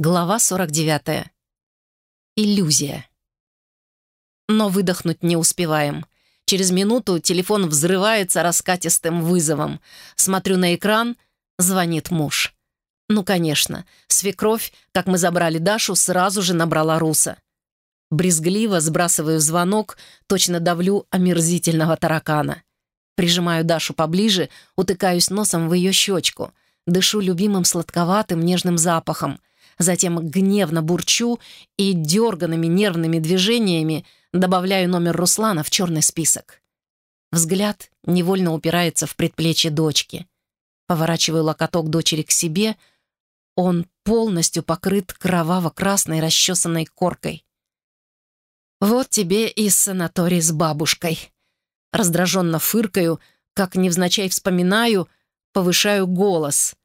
Глава 49. Иллюзия. Но выдохнуть не успеваем. Через минуту телефон взрывается раскатистым вызовом. Смотрю на экран, звонит муж. Ну, конечно, свекровь, как мы забрали Дашу, сразу же набрала Руса. Брезгливо сбрасываю звонок, точно давлю омерзительного таракана. Прижимаю Дашу поближе, утыкаюсь носом в ее щечку, дышу любимым сладковатым нежным запахом — затем гневно бурчу и дерганными нервными движениями добавляю номер Руслана в черный список. Взгляд невольно упирается в предплечье дочки. Поворачиваю локоток дочери к себе. Он полностью покрыт кроваво-красной расчесанной коркой. «Вот тебе и санаторий с бабушкой». Раздраженно фыркаю, как невзначай вспоминаю, повышаю голос.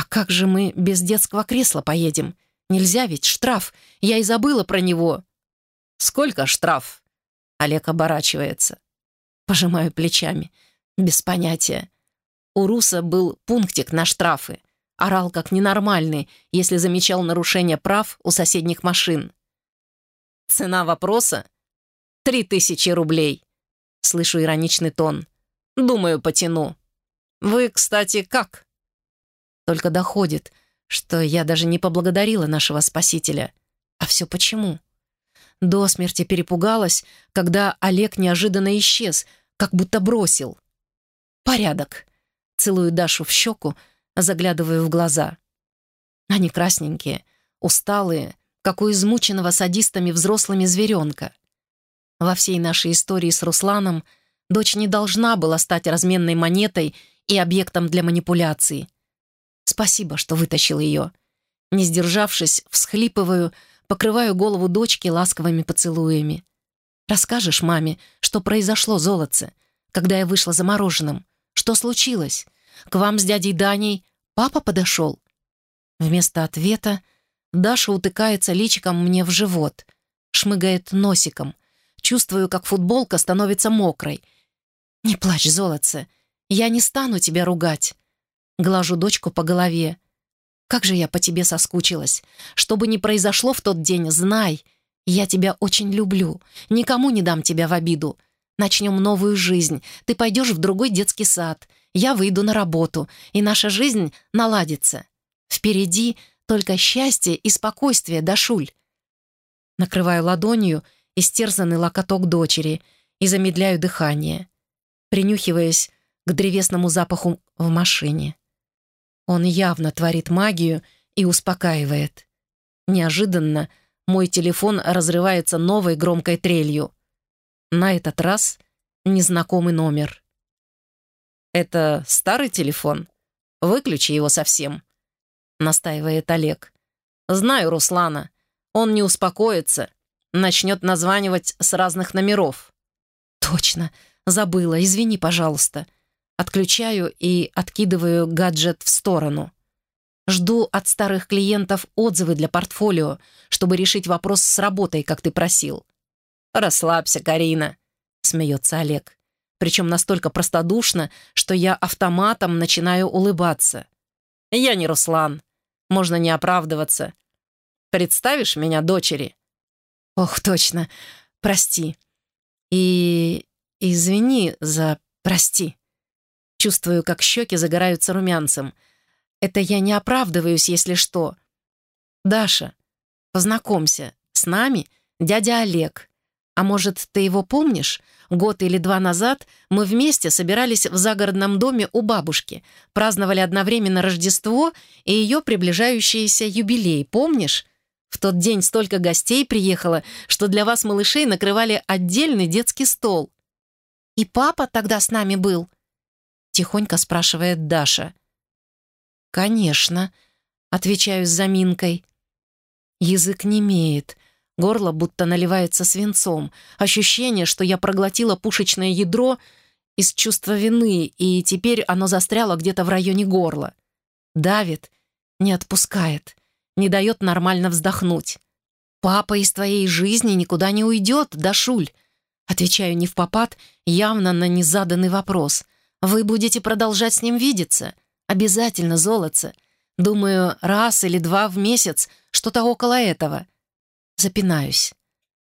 «А как же мы без детского кресла поедем? Нельзя ведь, штраф. Я и забыла про него». «Сколько штраф?» Олег оборачивается. Пожимаю плечами. Без понятия. У Руса был пунктик на штрафы. Орал как ненормальный, если замечал нарушение прав у соседних машин. «Цена вопроса? Три тысячи рублей!» Слышу ироничный тон. «Думаю, потяну. Вы, кстати, как?» Только доходит, что я даже не поблагодарила нашего спасителя. А все почему? До смерти перепугалась, когда Олег неожиданно исчез, как будто бросил. «Порядок». Целую Дашу в щеку, заглядываю в глаза. Они красненькие, усталые, как у измученного садистами взрослыми зверенка. Во всей нашей истории с Русланом дочь не должна была стать разменной монетой и объектом для манипуляции — Спасибо, что вытащил ее. Не сдержавшись, всхлипываю, покрываю голову дочки ласковыми поцелуями. «Расскажешь маме, что произошло, золотце, когда я вышла за мороженым? Что случилось? К вам с дядей Даней папа подошел?» Вместо ответа Даша утыкается личиком мне в живот, шмыгает носиком. Чувствую, как футболка становится мокрой. «Не плачь, золотце, я не стану тебя ругать. Глажу дочку по голове. «Как же я по тебе соскучилась! Что бы ни произошло в тот день, знай, я тебя очень люблю, никому не дам тебя в обиду. Начнем новую жизнь, ты пойдешь в другой детский сад, я выйду на работу, и наша жизнь наладится. Впереди только счастье и спокойствие, Дашуль». Накрываю ладонью истерзанный локоток дочери и замедляю дыхание, принюхиваясь к древесному запаху в машине. Он явно творит магию и успокаивает. Неожиданно мой телефон разрывается новой громкой трелью. На этот раз незнакомый номер. «Это старый телефон? Выключи его совсем», — настаивает Олег. «Знаю Руслана. Он не успокоится. Начнет названивать с разных номеров». «Точно. Забыла. Извини, пожалуйста». Отключаю и откидываю гаджет в сторону. Жду от старых клиентов отзывы для портфолио, чтобы решить вопрос с работой, как ты просил. «Расслабься, Карина», — смеется Олег. Причем настолько простодушно, что я автоматом начинаю улыбаться. «Я не Руслан. Можно не оправдываться. Представишь меня дочери?» «Ох, точно. Прости. И извини за «прости». Чувствую, как щеки загораются румянцем. Это я не оправдываюсь, если что. Даша, познакомься, с нами дядя Олег. А может, ты его помнишь? Год или два назад мы вместе собирались в загородном доме у бабушки, праздновали одновременно Рождество и ее приближающийся юбилей, помнишь? В тот день столько гостей приехало, что для вас, малышей, накрывали отдельный детский стол. «И папа тогда с нами был?» — тихонько спрашивает Даша. «Конечно», — отвечаю с заминкой. Язык немеет, горло будто наливается свинцом. Ощущение, что я проглотила пушечное ядро из чувства вины, и теперь оно застряло где-то в районе горла. Давит, не отпускает, не дает нормально вздохнуть. «Папа из твоей жизни никуда не уйдет, Дашуль», Отвечаю не в попад, явно на незаданный вопрос. Вы будете продолжать с ним видеться? Обязательно, золотце. Думаю, раз или два в месяц, что-то около этого. Запинаюсь.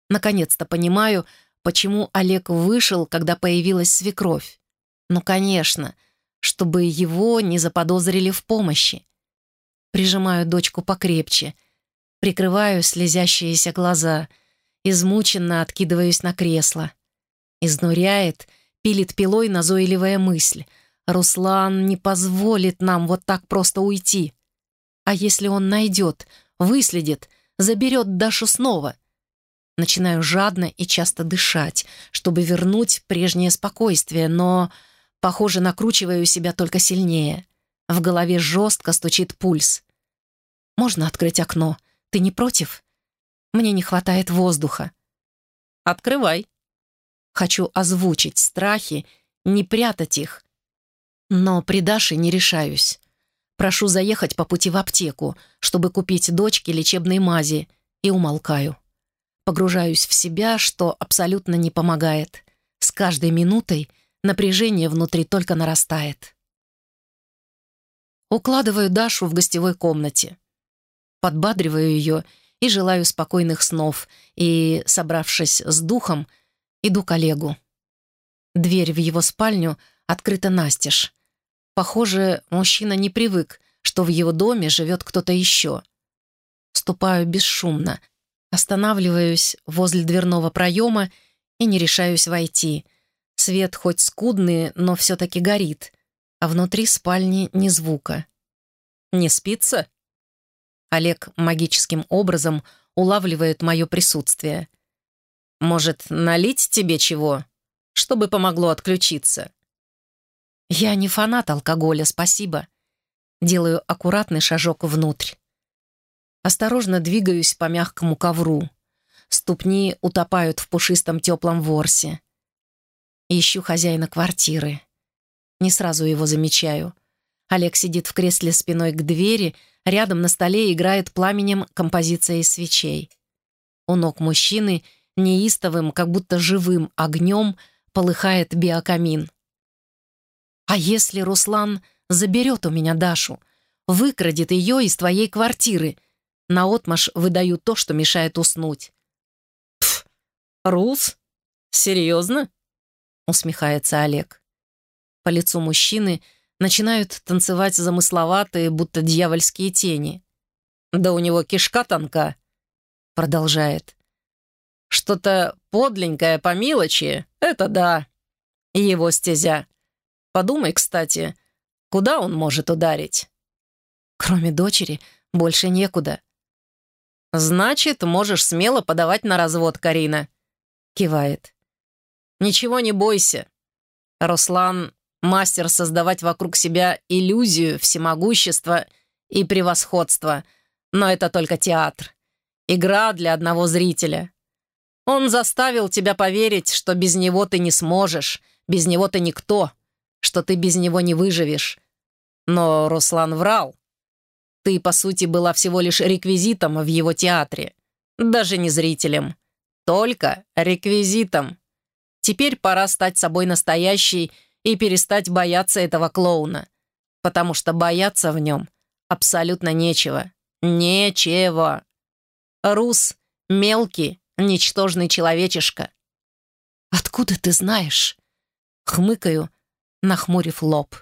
Наконец-то понимаю, почему Олег вышел, когда появилась свекровь. Ну, конечно, чтобы его не заподозрили в помощи. Прижимаю дочку покрепче, прикрываю слезящиеся глаза, измученно откидываюсь на кресло. Изнуряет, пилит пилой назойливая мысль. Руслан не позволит нам вот так просто уйти. А если он найдет, выследит, заберет Дашу снова? Начинаю жадно и часто дышать, чтобы вернуть прежнее спокойствие, но, похоже, накручиваю себя только сильнее. В голове жестко стучит пульс. «Можно открыть окно? Ты не против? Мне не хватает воздуха». «Открывай». Хочу озвучить страхи, не прятать их. Но при Даше не решаюсь. Прошу заехать по пути в аптеку, чтобы купить дочке лечебной мази, и умолкаю. Погружаюсь в себя, что абсолютно не помогает. С каждой минутой напряжение внутри только нарастает. Укладываю Дашу в гостевой комнате. Подбадриваю ее и желаю спокойных снов, и, собравшись с духом, иду к Олегу. Дверь в его спальню открыта настежь. Похоже, мужчина не привык, что в его доме живет кто-то еще. Ступаю бесшумно, останавливаюсь возле дверного проема и не решаюсь войти. Свет хоть скудный, но все-таки горит, а внутри спальни ни звука. «Не спится?» Олег магическим образом улавливает мое присутствие. «Может, налить тебе чего, чтобы помогло отключиться?» Я не фанат алкоголя, спасибо. Делаю аккуратный шажок внутрь. Осторожно двигаюсь по мягкому ковру. Ступни утопают в пушистом теплом ворсе. Ищу хозяина квартиры. Не сразу его замечаю. Олег сидит в кресле спиной к двери, рядом на столе играет пламенем композиция из свечей. У ног мужчины неистовым, как будто живым огнем полыхает биокамин. А если Руслан заберет у меня Дашу, выкрадет ее из твоей квартиры? Наотмашь выдаю то, что мешает уснуть. «Пф, Рус? Серьезно?» — усмехается Олег. По лицу мужчины начинают танцевать замысловатые, будто дьявольские тени. «Да у него кишка тонка», — продолжает. «Что-то подленькое по мелочи — это да. Его стезя. Подумай, кстати, куда он может ударить? Кроме дочери, больше некуда. Значит, можешь смело подавать на развод, Карина. Кивает. Ничего не бойся. Руслан — мастер создавать вокруг себя иллюзию всемогущества и превосходства, но это только театр. Игра для одного зрителя. Он заставил тебя поверить, что без него ты не сможешь, без него ты никто что ты без него не выживешь. Но Руслан врал. Ты, по сути, была всего лишь реквизитом в его театре. Даже не зрителем. Только реквизитом. Теперь пора стать собой настоящей и перестать бояться этого клоуна. Потому что бояться в нем абсолютно нечего. Нечего. Рус — мелкий, ничтожный человечишка. «Откуда ты знаешь?» Хмыкаю, нахмурив лоб.